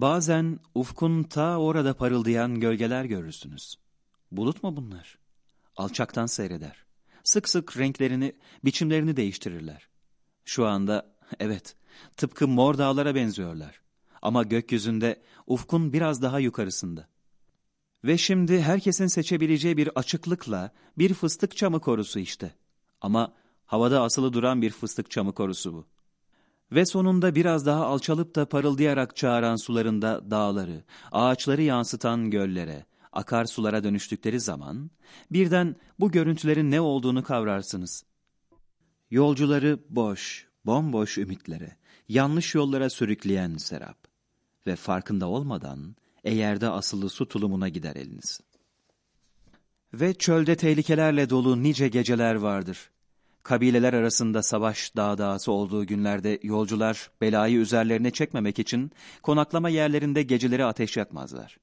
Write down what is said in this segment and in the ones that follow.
Bazen ufkun ta orada parıldayan gölgeler görürsünüz. Bulut mu bunlar? Alçaktan seyreder. Sık sık renklerini, biçimlerini değiştirirler. Şu anda, evet, tıpkı mor dağlara benziyorlar. Ama gökyüzünde ufkun biraz daha yukarısında. Ve şimdi herkesin seçebileceği bir açıklıkla bir fıstık çamı korusu işte. Ama havada asılı duran bir fıstık çamı korusu bu. Ve sonunda biraz daha alçalıp da parıldayarak çağıran sularında dağları, ağaçları yansıtan göllere, akarsulara dönüştükleri zaman birden bu görüntülerin ne olduğunu kavrarsınız. Yolcuları boş, bomboş ümitlere, yanlış yollara sürükleyen serap ve farkında olmadan eğerde asılı su tulumuna gider eliniz. Ve çölde tehlikelerle dolu nice geceler vardır. Kabileler arasında savaş dağdağısı olduğu günlerde yolcular belayı üzerlerine çekmemek için konaklama yerlerinde geceleri ateş yakmazlar.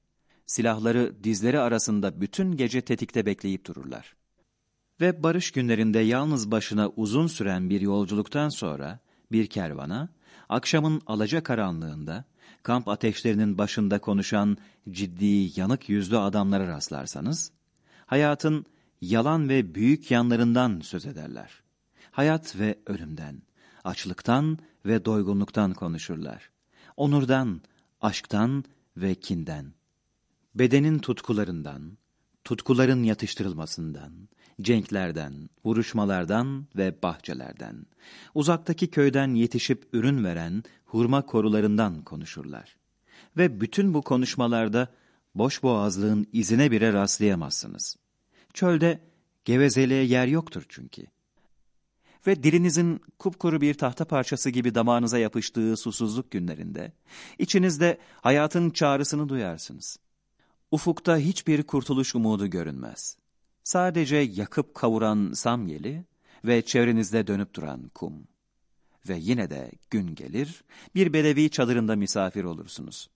Silahları dizleri arasında bütün gece tetikte bekleyip dururlar. Ve barış günlerinde yalnız başına uzun süren bir yolculuktan sonra bir kervana, akşamın alaca karanlığında, kamp ateşlerinin başında konuşan ciddi, yanık yüzlü adamlara rastlarsanız, hayatın yalan ve büyük yanlarından söz ederler. Hayat ve ölümden, açlıktan ve doygunluktan konuşurlar. Onurdan, aşktan ve kinden. Bedenin tutkularından, tutkuların yatıştırılmasından, cenklerden, vuruşmalardan ve bahçelerden, uzaktaki köyden yetişip ürün veren hurma korularından konuşurlar. Ve bütün bu konuşmalarda boş boğazlığın izine bile rastlayamazsınız. Çölde gevezeliğe yer yoktur çünkü. Ve dilinizin kupkuru bir tahta parçası gibi damağınıza yapıştığı susuzluk günlerinde, içinizde hayatın çağrısını duyarsınız. Ufukta hiçbir kurtuluş umudu görünmez. Sadece yakıp kavuran samyeli ve çevrenizde dönüp duran kum. Ve yine de gün gelir, bir bedevi çadırında misafir olursunuz.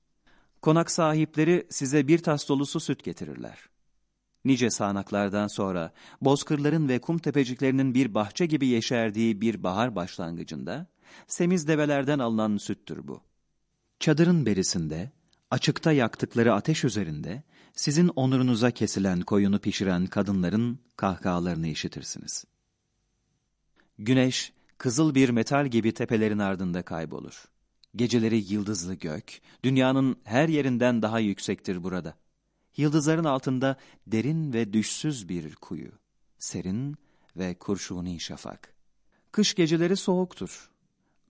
Konak sahipleri size bir tas dolusu süt getirirler. Nice sağanaklardan sonra bozkırların ve kum tepeciklerinin bir bahçe gibi yeşerdiği bir bahar başlangıcında semiz develerden alınan süttür bu. Çadırın berisinde, açıkta yaktıkları ateş üzerinde sizin onurunuza kesilen koyunu pişiren kadınların kahkahalarını işitirsiniz. Güneş, kızıl bir metal gibi tepelerin ardında kaybolur. Geceleri yıldızlı gök, dünyanın her yerinden daha yüksektir burada. Yıldızların altında derin ve düşsüz bir kuyu, serin ve kurşuni şafak. Kış geceleri soğuktur.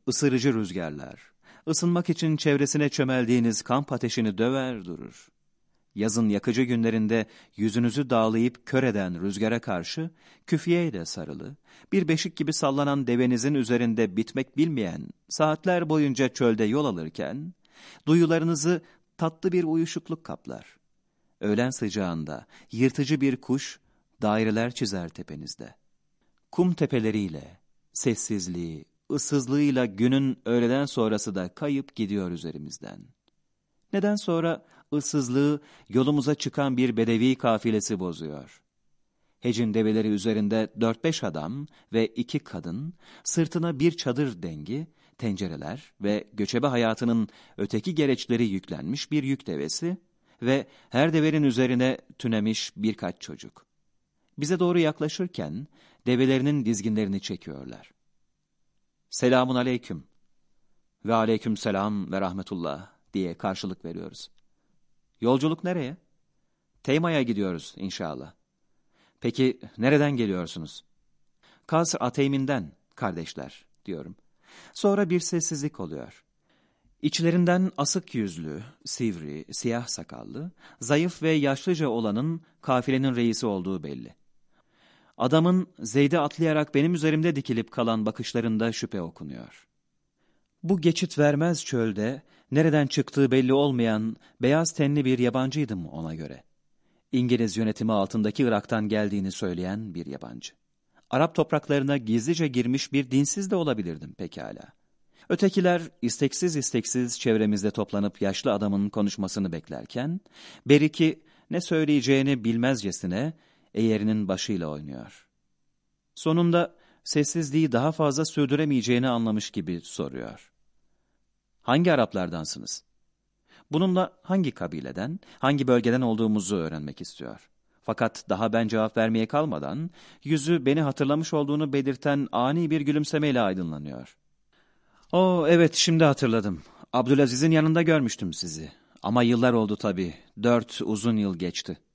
Isırıcı rüzgarlar, ısınmak için çevresine çömeldiğiniz kamp ateşini döver durur. Yazın yakıcı günlerinde yüzünüzü dağlayıp kör eden rüzgara karşı küfiyeyle sarılı, bir beşik gibi sallanan devenizin üzerinde bitmek bilmeyen saatler boyunca çölde yol alırken, duyularınızı tatlı bir uyuşukluk kaplar. Öğlen sıcağında yırtıcı bir kuş daireler çizer tepenizde. Kum tepeleriyle, sessizliği, ıssızlığıyla günün öğleden sonrası da kayıp gidiyor üzerimizden. Neden sonra ıssızlığı yolumuza çıkan bir bedevi kafilesi bozuyor. Hecin develeri üzerinde dört beş adam ve iki kadın, sırtına bir çadır dengi, tencereler ve göçebe hayatının öteki gereçleri yüklenmiş bir yük devesi ve her deverin üzerine tünemiş birkaç çocuk. Bize doğru yaklaşırken develerinin dizginlerini çekiyorlar. Selamun aleyküm ve aleyküm selam ve rahmetullah diye karşılık veriyoruz. Yolculuk nereye? Teyma'ya gidiyoruz inşallah. Peki nereden geliyorsunuz? Kasr Ateymin'den kardeşler diyorum. Sonra bir sessizlik oluyor. İçlerinden asık yüzlü, sivri, siyah sakallı, zayıf ve yaşlıca olanın kafilenin reisi olduğu belli. Adamın Zeyd'e atlayarak benim üzerimde dikilip kalan bakışlarında şüphe okunuyor. Bu geçit vermez çölde, nereden çıktığı belli olmayan beyaz tenli bir yabancıydım ona göre. İngiliz yönetimi altındaki Irak'tan geldiğini söyleyen bir yabancı. Arap topraklarına gizlice girmiş bir dinsiz de olabilirdim pekala. Ötekiler isteksiz isteksiz çevremizde toplanıp yaşlı adamın konuşmasını beklerken, Beriki ne söyleyeceğini bilmezcesine eğerinin başıyla oynuyor. Sonunda sessizliği daha fazla sürdüremeyeceğini anlamış gibi soruyor. Hangi Araplardansınız? Bununla hangi kabileden, hangi bölgeden olduğumuzu öğrenmek istiyor. Fakat daha ben cevap vermeye kalmadan, yüzü beni hatırlamış olduğunu belirten ani bir gülümsemeyle aydınlanıyor. ''O evet şimdi hatırladım. Abdülaziz'in yanında görmüştüm sizi. Ama yıllar oldu tabii. Dört uzun yıl geçti.''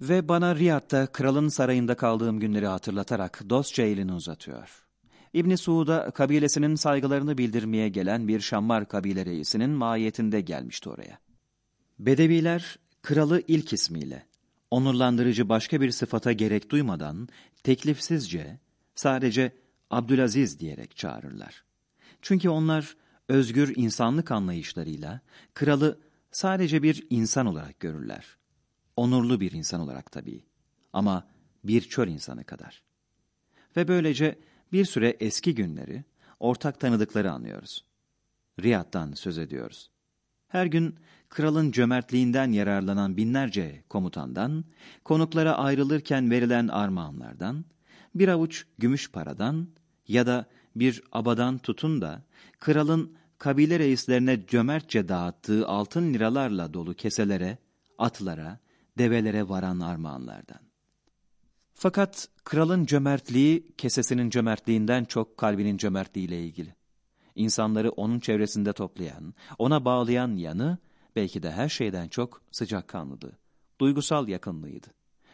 Ve bana Riyad'da kralın sarayında kaldığım günleri hatırlatarak dostça elini uzatıyor. İbni Suud'a kabilesinin saygılarını bildirmeye gelen bir Şammar kabile reisinin mahiyetinde gelmişti oraya. Bedeviler kralı ilk ismiyle, onurlandırıcı başka bir sıfata gerek duymadan teklifsizce sadece Abdülaziz diyerek çağırırlar. Çünkü onlar özgür insanlık anlayışlarıyla kralı sadece bir insan olarak görürler. Onurlu bir insan olarak tabii ama bir çöl insanı kadar. Ve böylece bir süre eski günleri, ortak tanıdıkları anlıyoruz. Riyad'dan söz ediyoruz. Her gün kralın cömertliğinden yararlanan binlerce komutandan, konuklara ayrılırken verilen armağanlardan, bir avuç gümüş paradan ya da bir abadan tutun da kralın kabile reislerine cömertçe dağıttığı altın liralarla dolu keselere, atlara, develere varan armağanlardan. Fakat kralın cömertliği kesesinin cömertliğinden çok kalbinin cömertliğiyle ilgili. İnsanları onun çevresinde toplayan, ona bağlayan yanı belki de her şeyden çok sıcakkanlılığı, duygusal yakınlığıydı.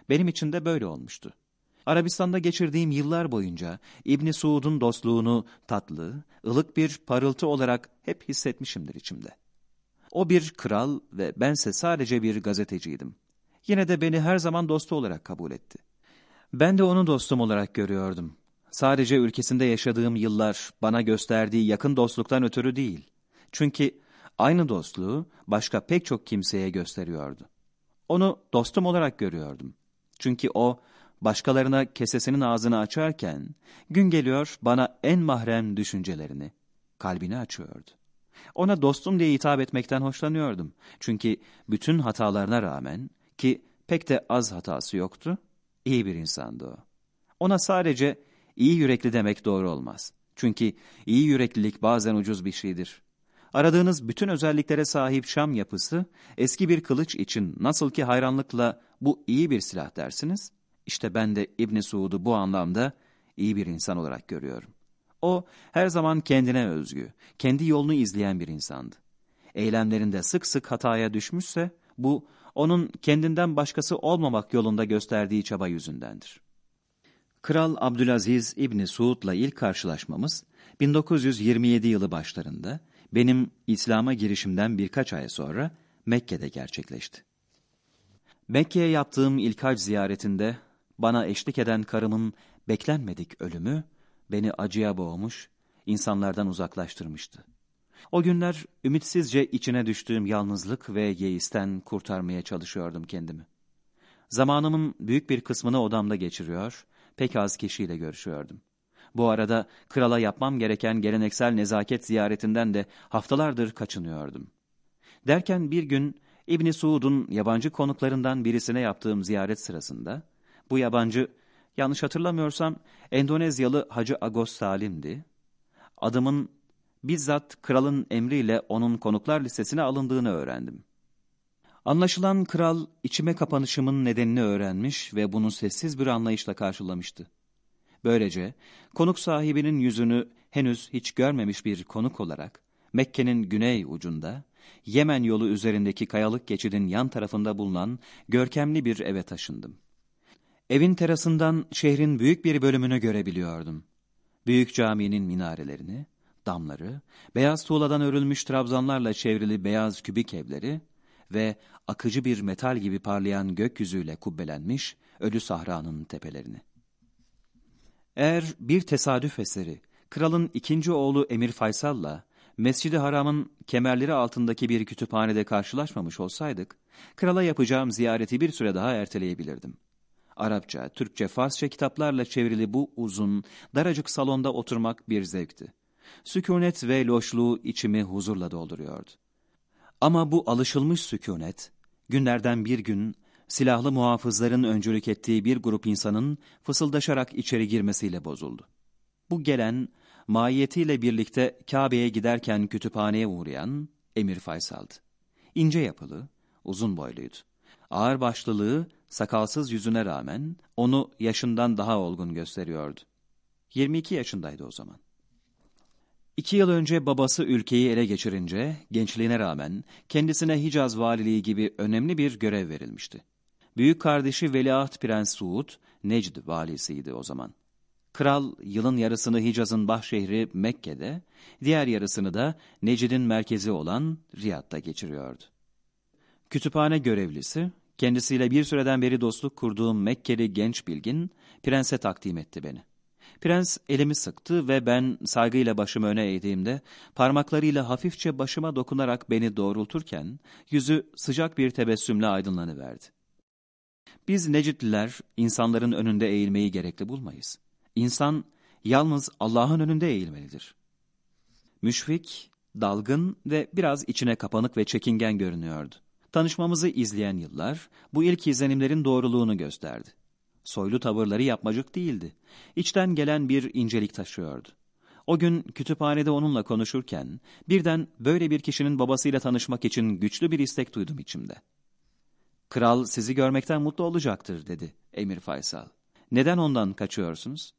Benim için de böyle olmuştu. Arabistan'da geçirdiğim yıllar boyunca İbni Suud'un dostluğunu tatlı, ılık bir parıltı olarak hep hissetmişimdir içimde. O bir kral ve bense sadece bir gazeteciydim. Yine de beni her zaman dostu olarak kabul etti. Ben de onu dostum olarak görüyordum. Sadece ülkesinde yaşadığım yıllar bana gösterdiği yakın dostluktan ötürü değil. Çünkü aynı dostluğu başka pek çok kimseye gösteriyordu. Onu dostum olarak görüyordum. Çünkü o başkalarına kesesinin ağzını açarken gün geliyor bana en mahrem düşüncelerini, kalbini açıyordu. Ona dostum diye hitap etmekten hoşlanıyordum. Çünkü bütün hatalarına rağmen ki pek de az hatası yoktu, iyi bir insandı o. Ona sadece iyi yürekli demek doğru olmaz. Çünkü iyi yüreklilik bazen ucuz bir şeydir. Aradığınız bütün özelliklere sahip Şam yapısı, eski bir kılıç için nasıl ki hayranlıkla bu iyi bir silah dersiniz, işte ben de İbni Suud'u bu anlamda iyi bir insan olarak görüyorum. O her zaman kendine özgü, kendi yolunu izleyen bir insandı. Eylemlerinde sık sık hataya düşmüşse bu onun kendinden başkası olmamak yolunda gösterdiği çaba yüzündendir. Kral Abdülaziz İbni Suud'la ilk karşılaşmamız 1927 yılı başlarında benim İslam'a girişimden birkaç ay sonra Mekke'de gerçekleşti. Mekke'ye yaptığım ilk hac ziyaretinde bana eşlik eden karımın beklenmedik ölümü beni acıya boğmuş, insanlardan uzaklaştırmıştı. O günler ümitsizce içine düştüğüm yalnızlık ve yeisten kurtarmaya çalışıyordum kendimi. Zamanımın büyük bir kısmını odamda geçiriyor, pek az kişiyle görüşüyordum. Bu arada krala yapmam gereken geleneksel nezaket ziyaretinden de haftalardır kaçınıyordum. Derken bir gün İbni Suud'un yabancı konuklarından birisine yaptığım ziyaret sırasında, bu yabancı, yanlış hatırlamıyorsam Endonezyalı Hacı Agos Salim'di, adımın bizzat kralın emriyle onun konuklar listesine alındığını öğrendim. Anlaşılan kral içime kapanışımın nedenini öğrenmiş ve bunu sessiz bir anlayışla karşılamıştı. Böylece konuk sahibinin yüzünü henüz hiç görmemiş bir konuk olarak Mekke'nin güney ucunda Yemen yolu üzerindeki kayalık geçidin yan tarafında bulunan görkemli bir eve taşındım. Evin terasından şehrin büyük bir bölümünü görebiliyordum. Büyük caminin minarelerini, damları, beyaz tuğladan örülmüş trabzanlarla çevrili beyaz kübik evleri ve akıcı bir metal gibi parlayan gökyüzüyle kubbelenmiş ölü sahranın tepelerini. Eğer bir tesadüf eseri, kralın ikinci oğlu Emir Faysal'la Mescid-i Haram'ın kemerleri altındaki bir kütüphanede karşılaşmamış olsaydık, krala yapacağım ziyareti bir süre daha erteleyebilirdim. Arapça, Türkçe, Farsça kitaplarla çevrili bu uzun, daracık salonda oturmak bir zevkti. Sükunet ve loşluğu içimi huzurla dolduruyordu. Ama bu alışılmış sükunet, günlerden bir gün silahlı muhafızların öncülük ettiği bir grup insanın fısıldaşarak içeri girmesiyle bozuldu. Bu gelen, mahiyetiyle birlikte Kabe'ye giderken kütüphaneye uğrayan Emir Faysal'dı. ince yapılı, uzun boyluydu. Ağır başlılığı, sakalsız yüzüne rağmen onu yaşından daha olgun gösteriyordu. 22 yaşındaydı o zaman. İki yıl önce babası ülkeyi ele geçirince gençliğine rağmen kendisine Hicaz valiliği gibi önemli bir görev verilmişti. Büyük kardeşi Veliaht Prens Suud, Necd valisiydi o zaman. Kral yılın yarısını Hicaz'ın bahşehri Mekke'de, diğer yarısını da Necid'in merkezi olan Riyad'da geçiriyordu. Kütüphane görevlisi, kendisiyle bir süreden beri dostluk kurduğum Mekkeli genç bilgin, prense takdim etti beni. Prens elimi sıktı ve ben saygıyla başımı öne eğdiğimde parmaklarıyla hafifçe başıma dokunarak beni doğrulturken yüzü sıcak bir tebessümle aydınlanıverdi. Biz Necidliler insanların önünde eğilmeyi gerekli bulmayız. İnsan yalnız Allah'ın önünde eğilmelidir. Müşfik, dalgın ve biraz içine kapanık ve çekingen görünüyordu. Tanışmamızı izleyen yıllar bu ilk izlenimlerin doğruluğunu gösterdi. Soylu tavırları yapmacık değildi. İçten gelen bir incelik taşıyordu. O gün kütüphanede onunla konuşurken birden böyle bir kişinin babasıyla tanışmak için güçlü bir istek duydum içimde. Kral sizi görmekten mutlu olacaktır dedi Emir Faysal. Neden ondan kaçıyorsunuz?